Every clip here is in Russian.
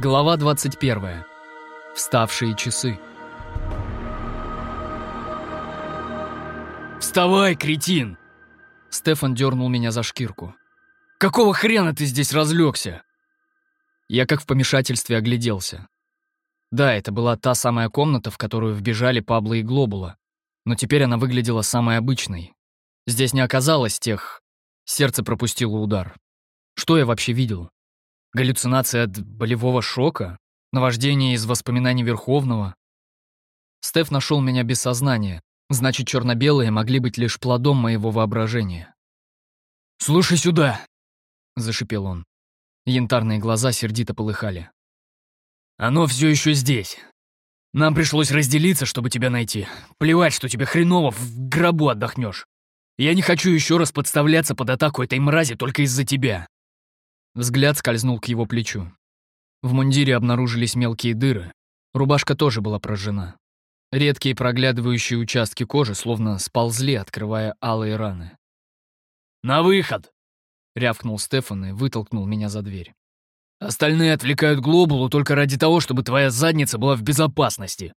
Глава 21. Вставшие часы. «Вставай, кретин!» Стефан дернул меня за шкирку. «Какого хрена ты здесь разлегся?» Я как в помешательстве огляделся. Да, это была та самая комната, в которую вбежали Пабло и Глобула, но теперь она выглядела самой обычной. Здесь не оказалось тех... Сердце пропустило удар. Что я вообще видел? Галлюцинация от болевого шока? Наваждение из воспоминаний Верховного? Стеф нашел меня без сознания, значит, черно-белые могли быть лишь плодом моего воображения. «Слушай сюда!» — зашипел он. Янтарные глаза сердито полыхали. «Оно все еще здесь. Нам пришлось разделиться, чтобы тебя найти. Плевать, что тебе хреново, в гробу отдохнешь. Я не хочу еще раз подставляться под атаку этой мрази только из-за тебя. Взгляд скользнул к его плечу. В мундире обнаружились мелкие дыры. Рубашка тоже была прожжена. Редкие проглядывающие участки кожи словно сползли, открывая алые раны. «На выход!» — рявкнул Стефан и вытолкнул меня за дверь. «Остальные отвлекают Глобулу только ради того, чтобы твоя задница была в безопасности».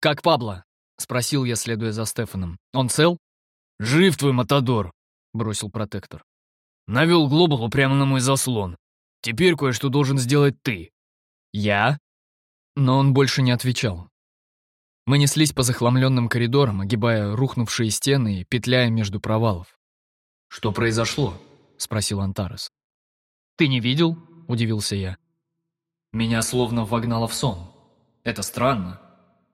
«Как Пабло?» — спросил я, следуя за Стефаном. «Он цел?» «Жив твой Матадор», — бросил протектор. Навел глобалу прямо на мой заслон. Теперь кое-что должен сделать ты. Я? Но он больше не отвечал. Мы неслись по захламленным коридорам, огибая рухнувшие стены и петляя между провалов. «Что произошло?» — спросил Антарес. «Ты не видел?» — удивился я. «Меня словно вогнало в сон. Это странно.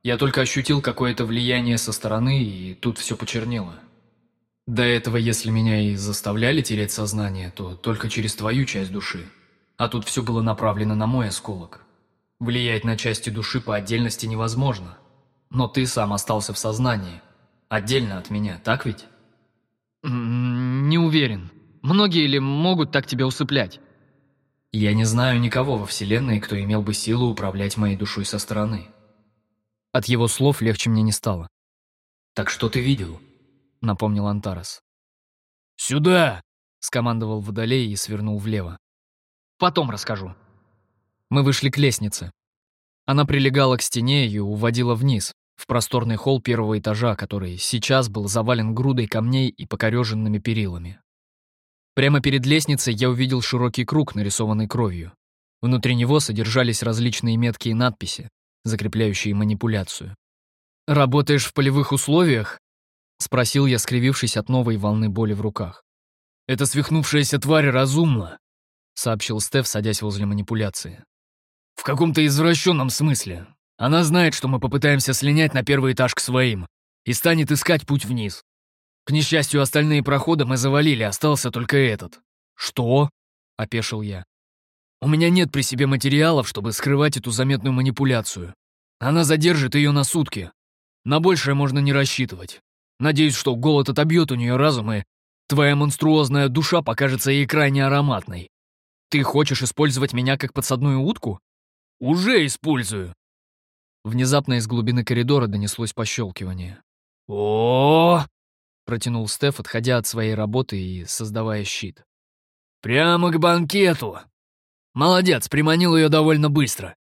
Я только ощутил какое-то влияние со стороны, и тут все почернело. До этого, если меня и заставляли терять сознание, то только через твою часть души. А тут все было направлено на мой осколок. Влиять на части души по отдельности невозможно. Но ты сам остался в сознании. Отдельно от меня, так ведь? Не уверен. Многие ли могут так тебя усыплять? Я не знаю никого во Вселенной, кто имел бы силу управлять моей душой со стороны. От его слов легче мне не стало. Так что ты видел? — напомнил Антарес. «Сюда!» — скомандовал Водолей и свернул влево. «Потом расскажу». Мы вышли к лестнице. Она прилегала к стене и уводила вниз, в просторный холл первого этажа, который сейчас был завален грудой камней и покореженными перилами. Прямо перед лестницей я увидел широкий круг, нарисованный кровью. Внутри него содержались различные метки и надписи, закрепляющие манипуляцию. «Работаешь в полевых условиях?» — спросил я, скривившись от новой волны боли в руках. «Эта свихнувшаяся тварь разумна», — сообщил Стеф, садясь возле манипуляции. «В каком-то извращенном смысле. Она знает, что мы попытаемся слинять на первый этаж к своим и станет искать путь вниз. К несчастью, остальные проходы мы завалили, остался только этот». «Что?» — опешил я. «У меня нет при себе материалов, чтобы скрывать эту заметную манипуляцию. Она задержит ее на сутки. На большее можно не рассчитывать. Надеюсь, что голод отобьет у нее разум, и твоя монструозная душа покажется ей крайне ароматной. Ты хочешь использовать меня как подсадную утку? Уже использую. Внезапно из глубины коридора донеслось пощелкивание. О, протянул Стеф, отходя от своей работы и создавая щит. Прямо к банкету. Молодец, приманил ее довольно быстро.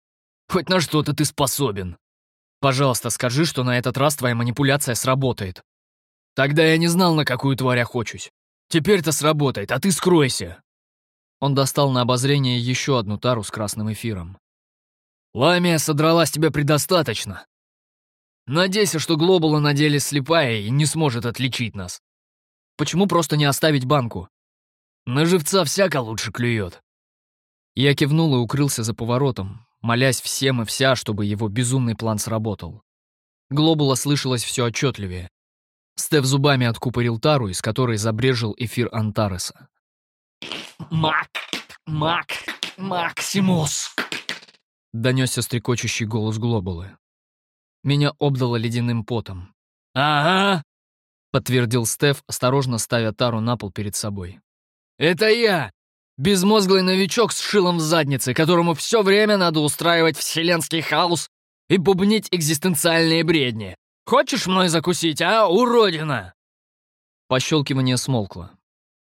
Хоть на что-то ты способен. Пожалуйста, скажи, что на этот раз твоя манипуляция сработает. Тогда я не знал, на какую тварь охочусь. Теперь-то сработает, а ты скройся!» Он достал на обозрение еще одну тару с красным эфиром. «Ламия содрала с тебя предостаточно. Надейся, что Глобула на деле слепая и не сможет отличить нас. Почему просто не оставить банку? На живца всяко лучше клюет». Я кивнул и укрылся за поворотом, молясь всем и вся, чтобы его безумный план сработал. Глобула слышалось все отчетливее. Стеф зубами откупорил тару, из которой забрежил эфир Антареса. «Мак! Мак! Максимус!» Донесся стрекочущий голос Глобулы. Меня обдало ледяным потом. «Ага!» — подтвердил Стеф, осторожно ставя тару на пол перед собой. «Это я! Безмозглый новичок с шилом в заднице, которому все время надо устраивать вселенский хаос и бубнить экзистенциальные бредни. Хочешь мной закусить, а, уродина?» Пощелкивание смолкло.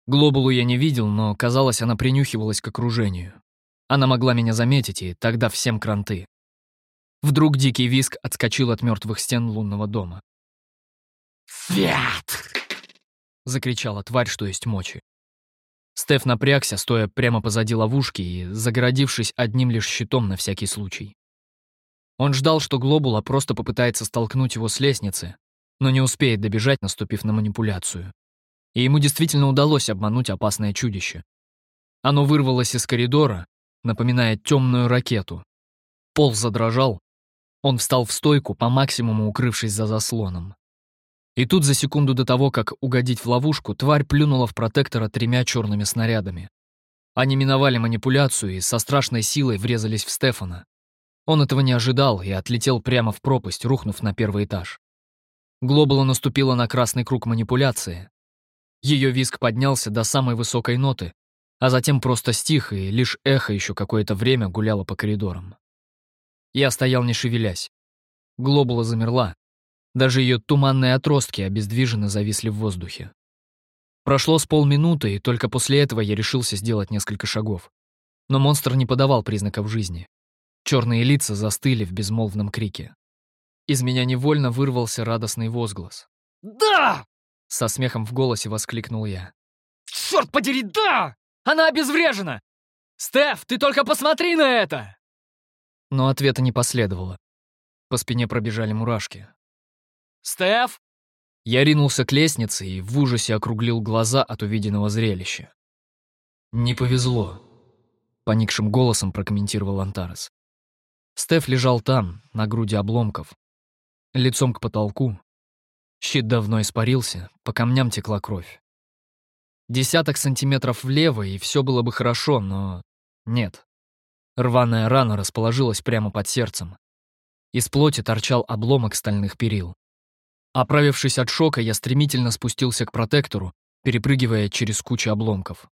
Глобулу я не видел, но, казалось, она принюхивалась к окружению. Она могла меня заметить, и тогда всем кранты. Вдруг дикий виск отскочил от мертвых стен лунного дома. «Свят!» — закричала тварь, что есть мочи. Стеф напрягся, стоя прямо позади ловушки и загородившись одним лишь щитом на всякий случай. Он ждал, что Глобула просто попытается столкнуть его с лестницы, но не успеет добежать, наступив на манипуляцию. И ему действительно удалось обмануть опасное чудище. Оно вырвалось из коридора, напоминая темную ракету. Пол задрожал. Он встал в стойку, по максимуму укрывшись за заслоном. И тут за секунду до того, как угодить в ловушку, тварь плюнула в протектора тремя черными снарядами. Они миновали манипуляцию и со страшной силой врезались в Стефана. Он этого не ожидал и отлетел прямо в пропасть, рухнув на первый этаж. Глобала наступила на красный круг манипуляции. Ее виск поднялся до самой высокой ноты, а затем просто стих, и лишь эхо еще какое-то время гуляло по коридорам. Я стоял не шевелясь. Глобула замерла. Даже ее туманные отростки обездвиженно зависли в воздухе. Прошло с полминуты, и только после этого я решился сделать несколько шагов. Но монстр не подавал признаков жизни. Черные лица застыли в безмолвном крике. Из меня невольно вырвался радостный возглас. «Да!» — со смехом в голосе воскликнул я. «Черт подери, да! Она обезврежена! Стеф, ты только посмотри на это!» Но ответа не последовало. По спине пробежали мурашки. «Стеф!» Я ринулся к лестнице и в ужасе округлил глаза от увиденного зрелища. «Не повезло», — поникшим голосом прокомментировал Антарес. Стеф лежал там, на груди обломков, лицом к потолку. Щит давно испарился, по камням текла кровь. Десяток сантиметров влево, и все было бы хорошо, но нет. Рваная рана расположилась прямо под сердцем. Из плоти торчал обломок стальных перил. Оправившись от шока, я стремительно спустился к протектору, перепрыгивая через кучу обломков.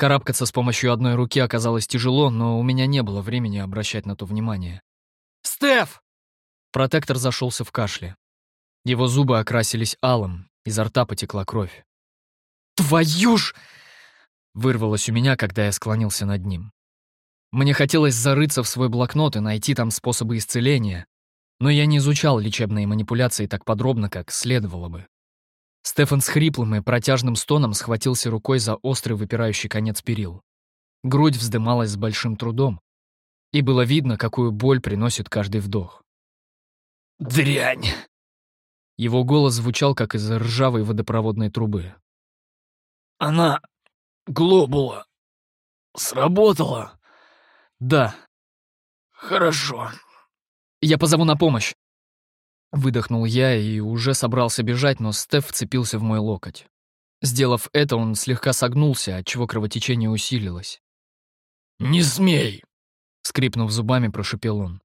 Карабкаться с помощью одной руки оказалось тяжело, но у меня не было времени обращать на то внимание. «Стеф!» Протектор зашелся в кашле. Его зубы окрасились алым, изо рта потекла кровь. «Твою ж!» Вырвалось у меня, когда я склонился над ним. Мне хотелось зарыться в свой блокнот и найти там способы исцеления, но я не изучал лечебные манипуляции так подробно, как следовало бы. Стефан с хриплым и протяжным стоном схватился рукой за острый выпирающий конец перил. Грудь вздымалась с большим трудом, и было видно, какую боль приносит каждый вдох. «Дрянь!» Его голос звучал, как из ржавой водопроводной трубы. «Она... глобула... сработала?» «Да». «Хорошо. Я позову на помощь!» Выдохнул я и уже собрался бежать, но Стеф вцепился в мой локоть. Сделав это, он слегка согнулся, отчего кровотечение усилилось. «Не смей!» — скрипнув зубами, прошепел он.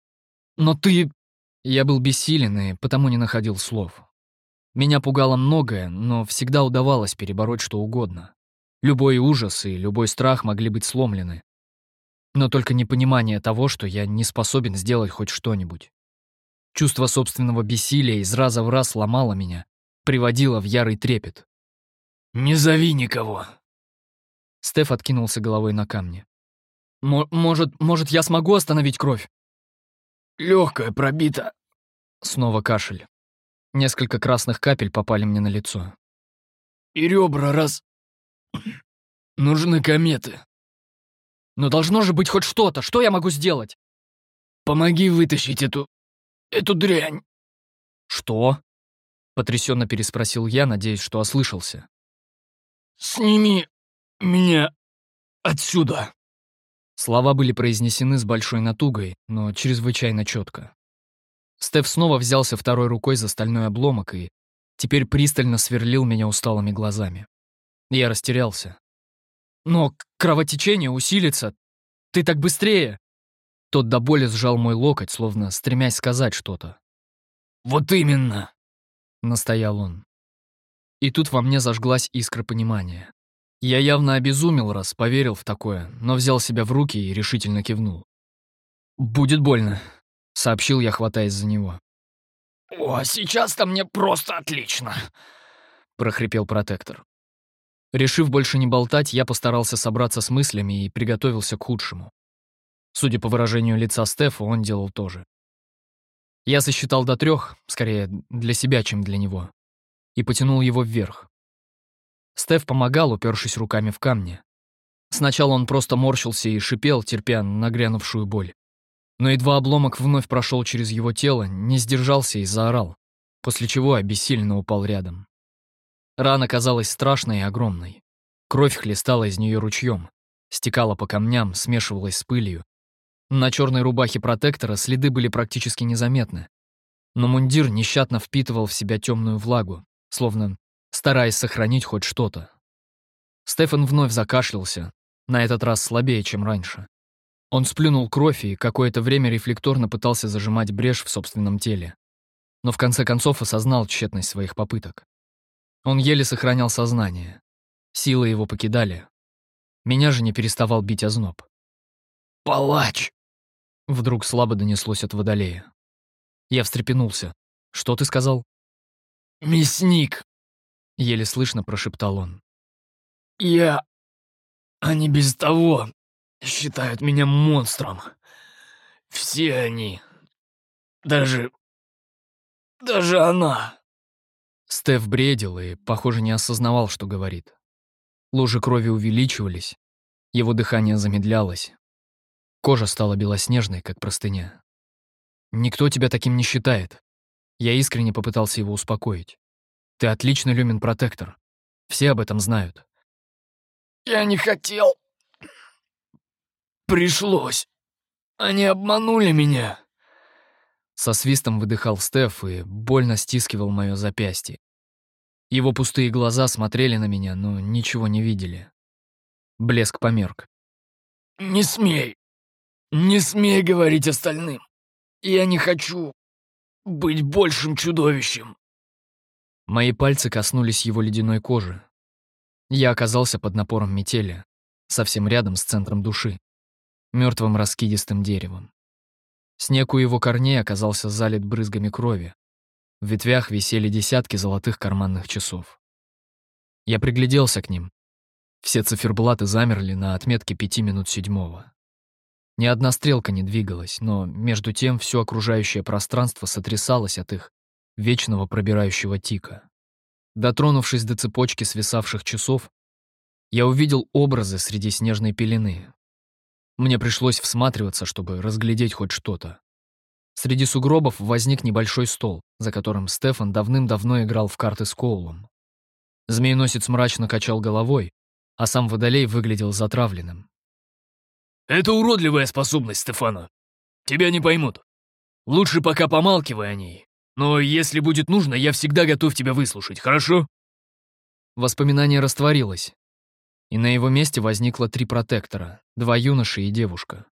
«Но ты...» Я был бессилен и потому не находил слов. Меня пугало многое, но всегда удавалось перебороть что угодно. Любой ужас и любой страх могли быть сломлены но только непонимание того, что я не способен сделать хоть что-нибудь. Чувство собственного бессилия из раза в раз ломало меня, приводило в ярый трепет. «Не зови никого!» Стеф откинулся головой на камни. «Может, может, я смогу остановить кровь?» Легкая пробита». Снова кашель. Несколько красных капель попали мне на лицо. «И ребра раз... Нужны кометы». Но должно же быть хоть что-то. Что я могу сделать? Помоги вытащить эту... эту дрянь. Что? Потрясенно переспросил я, надеясь, что ослышался. Сними меня отсюда. Слова были произнесены с большой натугой, но чрезвычайно четко. Стеф снова взялся второй рукой за стальной обломок и теперь пристально сверлил меня усталыми глазами. Я растерялся. Но кровотечение усилится. Ты так быстрее. Тот до боли сжал мой локоть, словно стремясь сказать что-то. «Вот именно!» — настоял он. И тут во мне зажглась искра понимания. Я явно обезумел, раз поверил в такое, но взял себя в руки и решительно кивнул. «Будет больно», — сообщил я, хватаясь за него. «О, сейчас-то мне просто отлично!» — прохрипел протектор. Решив больше не болтать, я постарался собраться с мыслями и приготовился к худшему. Судя по выражению лица Стефа, он делал то же. Я сосчитал до трех, скорее для себя, чем для него, и потянул его вверх. Стеф помогал, упершись руками в камни. Сначала он просто морщился и шипел, терпя нагрянувшую боль. Но едва обломок вновь прошел через его тело, не сдержался и заорал, после чего обессиленно упал рядом. Рана казалась страшной и огромной. Кровь хлестала из нее ручьем, стекала по камням, смешивалась с пылью. На черной рубахе протектора следы были практически незаметны. Но мундир нещадно впитывал в себя темную влагу, словно стараясь сохранить хоть что-то. Стефан вновь закашлялся, на этот раз слабее, чем раньше. Он сплюнул кровь и какое-то время рефлекторно пытался зажимать брешь в собственном теле. Но в конце концов осознал тщетность своих попыток. Он еле сохранял сознание. Силы его покидали. Меня же не переставал бить озноб. «Палач!» Вдруг слабо донеслось от водолея. Я встрепенулся. «Что ты сказал?» «Мясник!» — еле слышно прошептал он. «Я... Они без того считают меня монстром. Все они. Даже... Даже она». Стеф бредил и, похоже, не осознавал, что говорит. Лужи крови увеличивались, его дыхание замедлялось. Кожа стала белоснежной, как простыня. «Никто тебя таким не считает». Я искренне попытался его успокоить. Ты отличный люмен-протектор. Все об этом знают. Я не хотел. Пришлось. Они обманули меня. Со свистом выдыхал Стеф и больно стискивал мое запястье. Его пустые глаза смотрели на меня, но ничего не видели. Блеск померк. «Не смей! Не смей говорить остальным! Я не хочу быть большим чудовищем!» Мои пальцы коснулись его ледяной кожи. Я оказался под напором метели, совсем рядом с центром души, мертвым раскидистым деревом. Снег у его корней оказался залит брызгами крови. В ветвях висели десятки золотых карманных часов. Я пригляделся к ним. Все циферблаты замерли на отметке пяти минут седьмого. Ни одна стрелка не двигалась, но между тем все окружающее пространство сотрясалось от их вечного пробирающего тика. Дотронувшись до цепочки свисавших часов, я увидел образы среди снежной пелены. Мне пришлось всматриваться, чтобы разглядеть хоть что-то. Среди сугробов возник небольшой стол, за которым Стефан давным-давно играл в карты с Коулом. Змееносец мрачно качал головой, а сам Водолей выглядел затравленным. «Это уродливая способность, Стефана. Тебя не поймут. Лучше пока помалкивай о ней. Но если будет нужно, я всегда готов тебя выслушать, хорошо?» Воспоминание растворилось, и на его месте возникло три протектора, два юноши и девушка.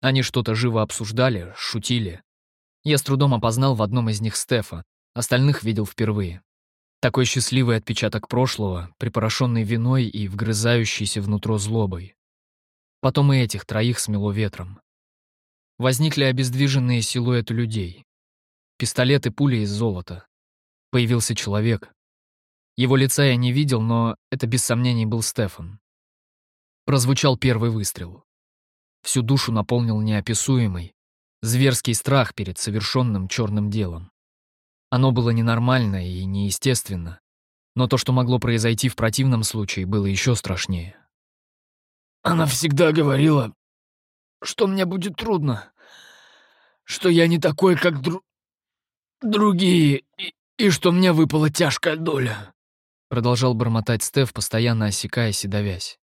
Они что-то живо обсуждали, шутили. Я с трудом опознал в одном из них Стефа, остальных видел впервые. Такой счастливый отпечаток прошлого, припорошенный виной и вгрызающийся внутрь злобой. Потом и этих троих смело ветром. Возникли обездвиженные силуэты людей. Пистолет и пули из золота. Появился человек. Его лица я не видел, но это без сомнений был Стефан. Прозвучал первый выстрел. Всю душу наполнил неописуемый, зверский страх перед совершенным черным делом. Оно было ненормально и неестественно, но то, что могло произойти в противном случае, было еще страшнее. «Она всегда говорила, что мне будет трудно, что я не такой, как друг другие, и, и что мне выпала тяжкая доля», — продолжал бормотать Стеф, постоянно осекаясь и давясь.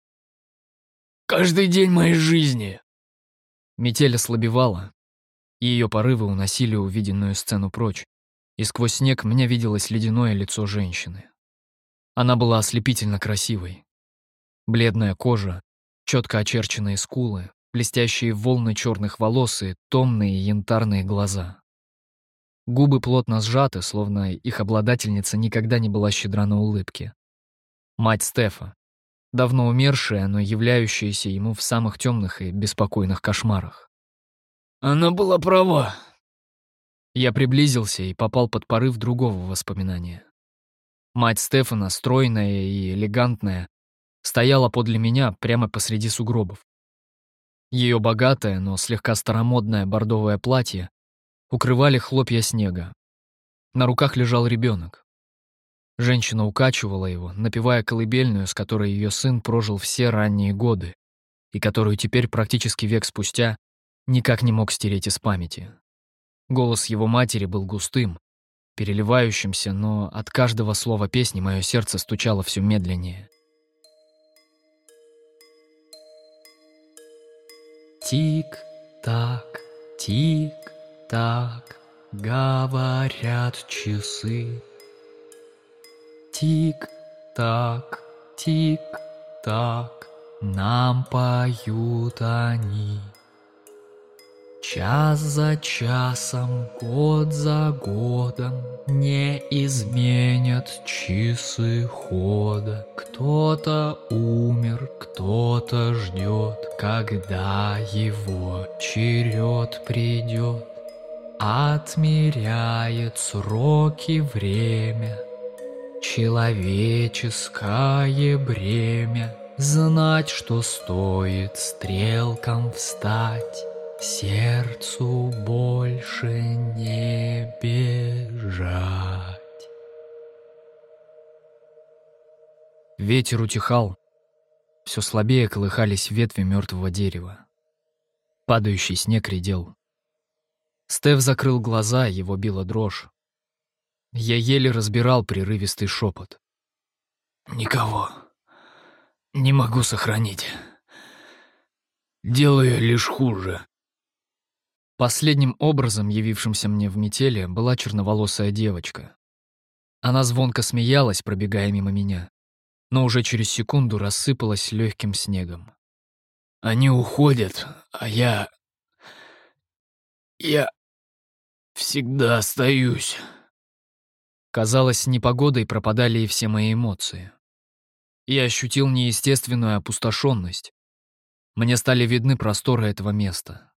«Каждый день моей жизни». Метель ослабевала, и ее порывы уносили увиденную сцену прочь, и сквозь снег мне виделось ледяное лицо женщины. Она была ослепительно красивой. Бледная кожа, четко очерченные скулы, блестящие волны черных волос и томные янтарные глаза. Губы плотно сжаты, словно их обладательница никогда не была щедра на улыбки. Мать Стефа, давно умершая, но являющаяся ему в самых темных и беспокойных кошмарах. Она была права. Я приблизился и попал под порыв другого воспоминания. Мать Стефана, стройная и элегантная, стояла подле меня прямо посреди сугробов. Ее богатое, но слегка старомодное бордовое платье укрывали хлопья снега. На руках лежал ребенок. Женщина укачивала его, напевая колыбельную, с которой ее сын прожил все ранние годы, и которую теперь, практически век спустя, никак не мог стереть из памяти. Голос его матери был густым, переливающимся, но от каждого слова песни мое сердце стучало все медленнее. Тик-так, тик-так, говорят часы. Тик-так, тик-так, нам поют они. Час за часом, год за годом Не изменят часы хода. Кто-то умер, кто-то ждет, Когда его черед придет. Отмеряет сроки время, Человеческое бремя, Знать, что стоит стрелкам встать, сердцу больше не бежать. Ветер утихал, все слабее колыхались ветви мертвого дерева. Падающий снег редел. Стев закрыл глаза, его била дрожь. Я еле разбирал прерывистый шепот. «Никого не могу сохранить. Делаю лишь хуже». Последним образом, явившимся мне в метели, была черноволосая девочка. Она звонко смеялась, пробегая мимо меня, но уже через секунду рассыпалась легким снегом. «Они уходят, а я... я всегда остаюсь». Казалось, непогодой пропадали и все мои эмоции. Я ощутил неестественную опустошенность. Мне стали видны просторы этого места.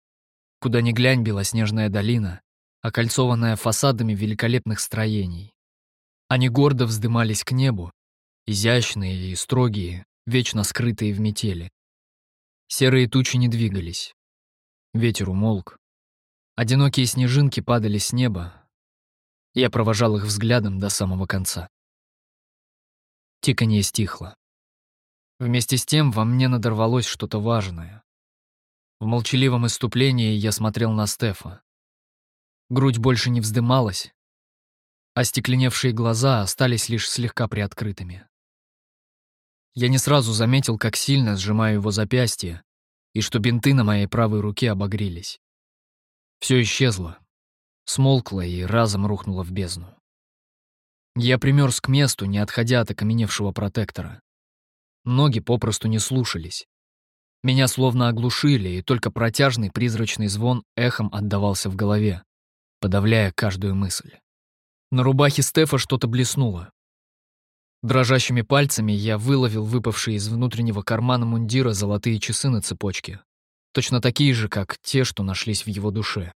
Куда ни глянь, белоснежная долина, окольцованная фасадами великолепных строений. Они гордо вздымались к небу, изящные и строгие, вечно скрытые в метели. Серые тучи не двигались. Ветер умолк. Одинокие снежинки падали с неба. Я провожал их взглядом до самого конца. Тиканье стихло. Вместе с тем во мне надорвалось что-то важное. В молчаливом иступлении я смотрел на Стефа. Грудь больше не вздымалась, а стекленевшие глаза остались лишь слегка приоткрытыми. Я не сразу заметил, как сильно сжимаю его запястье и что бинты на моей правой руке обогрелись. Все исчезло, смолкло и разом рухнуло в бездну. Я примерз к месту, не отходя от окаменевшего протектора. Ноги попросту не слушались. Меня словно оглушили, и только протяжный призрачный звон эхом отдавался в голове, подавляя каждую мысль. На рубахе Стефа что-то блеснуло. Дрожащими пальцами я выловил выпавшие из внутреннего кармана мундира золотые часы на цепочке, точно такие же, как те, что нашлись в его душе.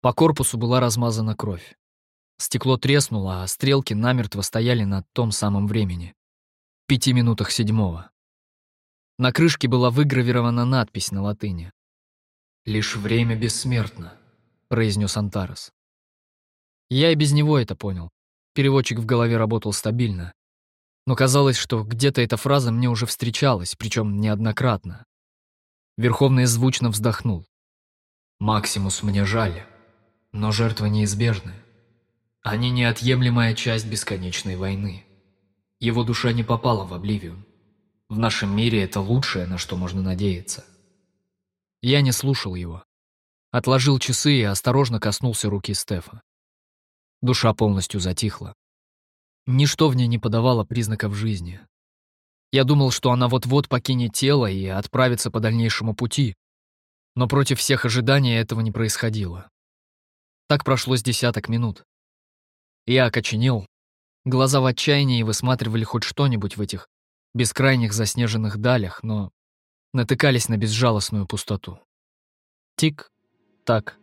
По корпусу была размазана кровь. Стекло треснуло, а стрелки намертво стояли на том самом времени. Пяти минутах седьмого. На крышке была выгравирована надпись на латыни. «Лишь время бессмертно», — произнес Антарес. Я и без него это понял. Переводчик в голове работал стабильно. Но казалось, что где-то эта фраза мне уже встречалась, причем неоднократно. Верховный звучно вздохнул. «Максимус мне жаль, но жертвы неизбежны. Они неотъемлемая часть бесконечной войны. Его душа не попала в Обливиум. В нашем мире это лучшее, на что можно надеяться. Я не слушал его. Отложил часы и осторожно коснулся руки Стефа. Душа полностью затихла. Ничто в ней не подавало признаков жизни. Я думал, что она вот-вот покинет тело и отправится по дальнейшему пути, но против всех ожиданий этого не происходило. Так прошло с десяток минут. Я окоченел. Глаза в отчаянии высматривали хоть что-нибудь в этих бескрайних заснеженных далях, но натыкались на безжалостную пустоту. Тик-так.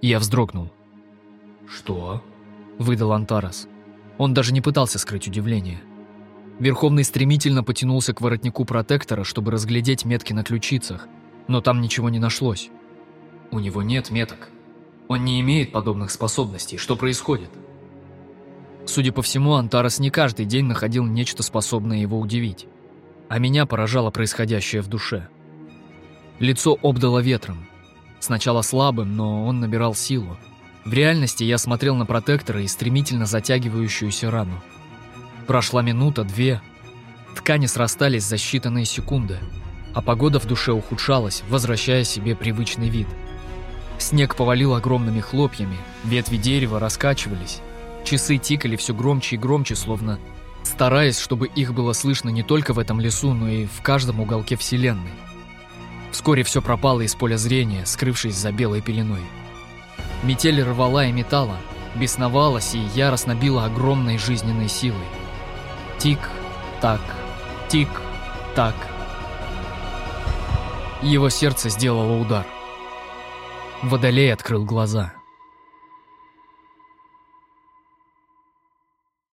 Я вздрогнул. «Что?» — выдал Антарас. Он даже не пытался скрыть удивление. Верховный стремительно потянулся к воротнику протектора, чтобы разглядеть метки на ключицах, но там ничего не нашлось. У него нет меток. Он не имеет подобных способностей. Что происходит? Судя по всему, Антарес не каждый день находил нечто, способное его удивить. А меня поражало происходящее в душе. Лицо обдало ветром. Сначала слабым, но он набирал силу. В реальности я смотрел на протекторы и стремительно затягивающуюся рану. Прошла минута, две. Ткани срастались за считанные секунды, а погода в душе ухудшалась, возвращая себе привычный вид. Снег повалил огромными хлопьями, ветви дерева раскачивались, часы тикали все громче и громче, словно стараясь, чтобы их было слышно не только в этом лесу, но и в каждом уголке Вселенной. Вскоре все пропало из поля зрения, скрывшись за белой пеленой. Метель рвала и металла, бесновалась и яростно била огромной жизненной силой. Тик-так, тик-так. Его сердце сделало удар. Водолей открыл глаза.